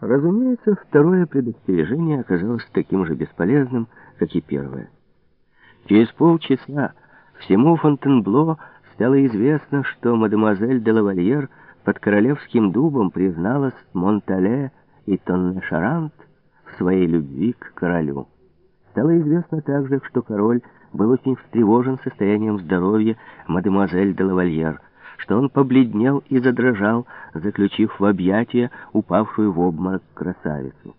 Разумеется, второе предостережение оказалось таким же бесполезным, как и первое. Через полчаса всему Фонтенбло стало известно, что мадемуазель де лавальер под королевским дубом призналась Монтале и Тонне-Шарант в своей любви к королю. Стало известно также, что король был очень встревожен состоянием здоровья мадемуазель де лавальер, что он побледнел и задрожал, заключив в объятия упавшую в обморок красавицу.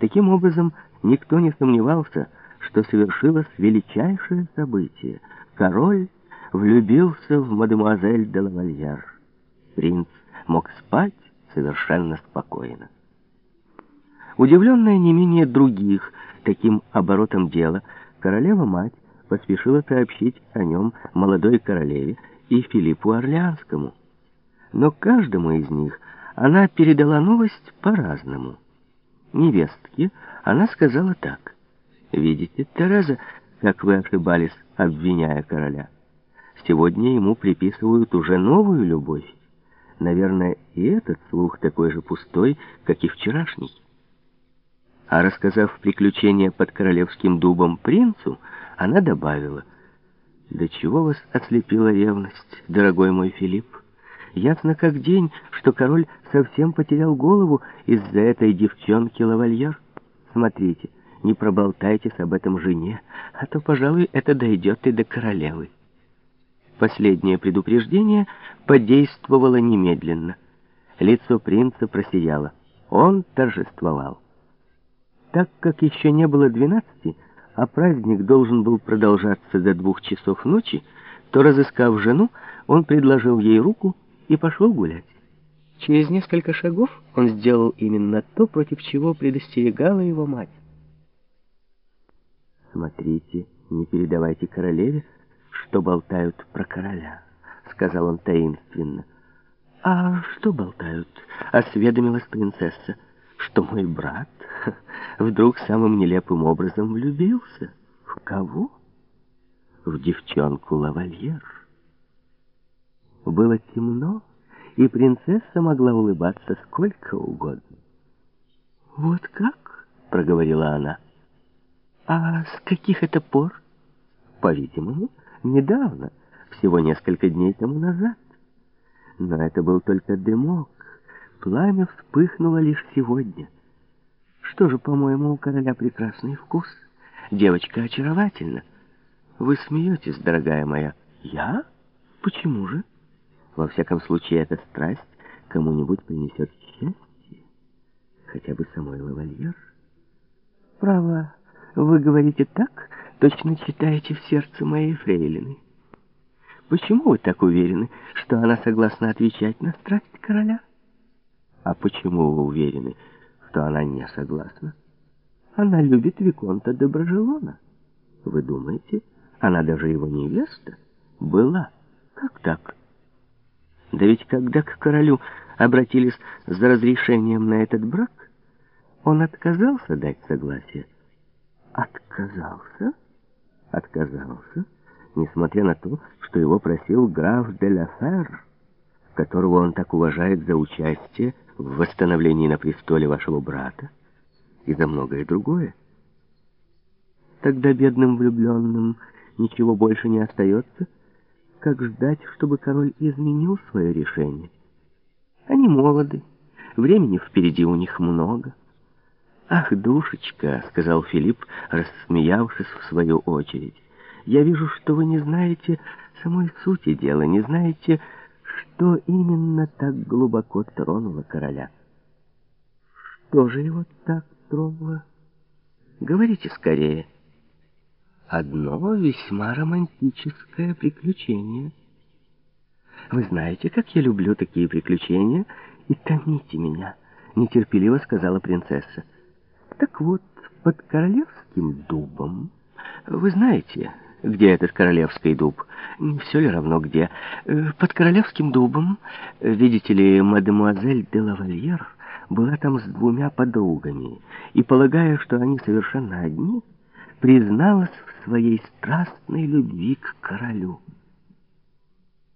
Таким образом, никто не сомневался, что совершилось величайшее событие. Король влюбился в мадемуазель де лавальер. Принц мог спать совершенно спокойно. Удивленная не менее других таким оборотом дела, королева-мать поспешила сообщить о нем молодой королеве и Филиппу Орлеанскому. Но каждому из них она передала новость по-разному. Невестке она сказала так. «Видите, Тереза, как вы ошибались, обвиняя короля. Сегодня ему приписывают уже новую любовь. Наверное, и этот слух такой же пустой, как и вчерашний». А рассказав приключения под королевским дубом принцу, она добавила — «Да чего вас ослепила ревность, дорогой мой Филипп? Ясно как день, что король совсем потерял голову из-за этой девчонки лавальер. Смотрите, не проболтайтесь об этом жене, а то, пожалуй, это дойдет и до королевы». Последнее предупреждение подействовало немедленно. Лицо принца просияло. Он торжествовал. Так как еще не было двенадцати, а праздник должен был продолжаться до двух часов ночи, то, разыскав жену, он предложил ей руку и пошел гулять. Через несколько шагов он сделал именно то, против чего предостерегала его мать. «Смотрите, не передавайте королеве, что болтают про короля», — сказал он таинственно. «А что болтают?» — осведомилась принцесса что мой брат вдруг самым нелепым образом влюбился. В кого? В девчонку лавальер. Было темно, и принцесса могла улыбаться сколько угодно. «Вот как?» — проговорила она. «А с каких это пор?» «По-видимому, недавно, всего несколько дней тому назад. Но это был только дымок, Пламя вспыхнуло лишь сегодня. Что же, по-моему, у короля прекрасный вкус. Девочка очаровательна. Вы смеетесь, дорогая моя. Я? Почему же? Во всяком случае, эта страсть кому-нибудь принесет счастье. Хотя бы самой лавальер. Право, вы говорите так, точно читаете в сердце моей фрейлины. Почему вы так уверены, что она согласна отвечать на страсть короля? А почему вы уверены, что она не согласна? Она любит Виконта Доброжелона. Вы думаете, она даже его невеста? Была. Как так? Да ведь когда к королю обратились за разрешением на этот брак, он отказался дать согласие. Отказался? Отказался, несмотря на то, что его просил граф де ла Фер, которого он так уважает за участие в восстановлении на престоле вашего брата и за многое другое. Тогда бедным влюбленным ничего больше не остается, как ждать, чтобы король изменил свое решение. Они молоды, времени впереди у них много. «Ах, душечка!» — сказал Филипп, рассмеявшись в свою очередь. «Я вижу, что вы не знаете самой сути дела, не знаете, что именно так глубоко тронуло короля? Что же его так тронуло? Говорите скорее. Одно весьма романтическое приключение. Вы знаете, как я люблю такие приключения, и томите меня, нетерпеливо сказала принцесса. Так вот, под королевским дубом, вы знаете, где этот королевский дуб? Не все ли равно где? Э, под королевским дубом, видите ли, мадемуазель де лавальер была там с двумя подругами, и, полагая, что они совершенно одни, призналась в своей страстной любви к королю.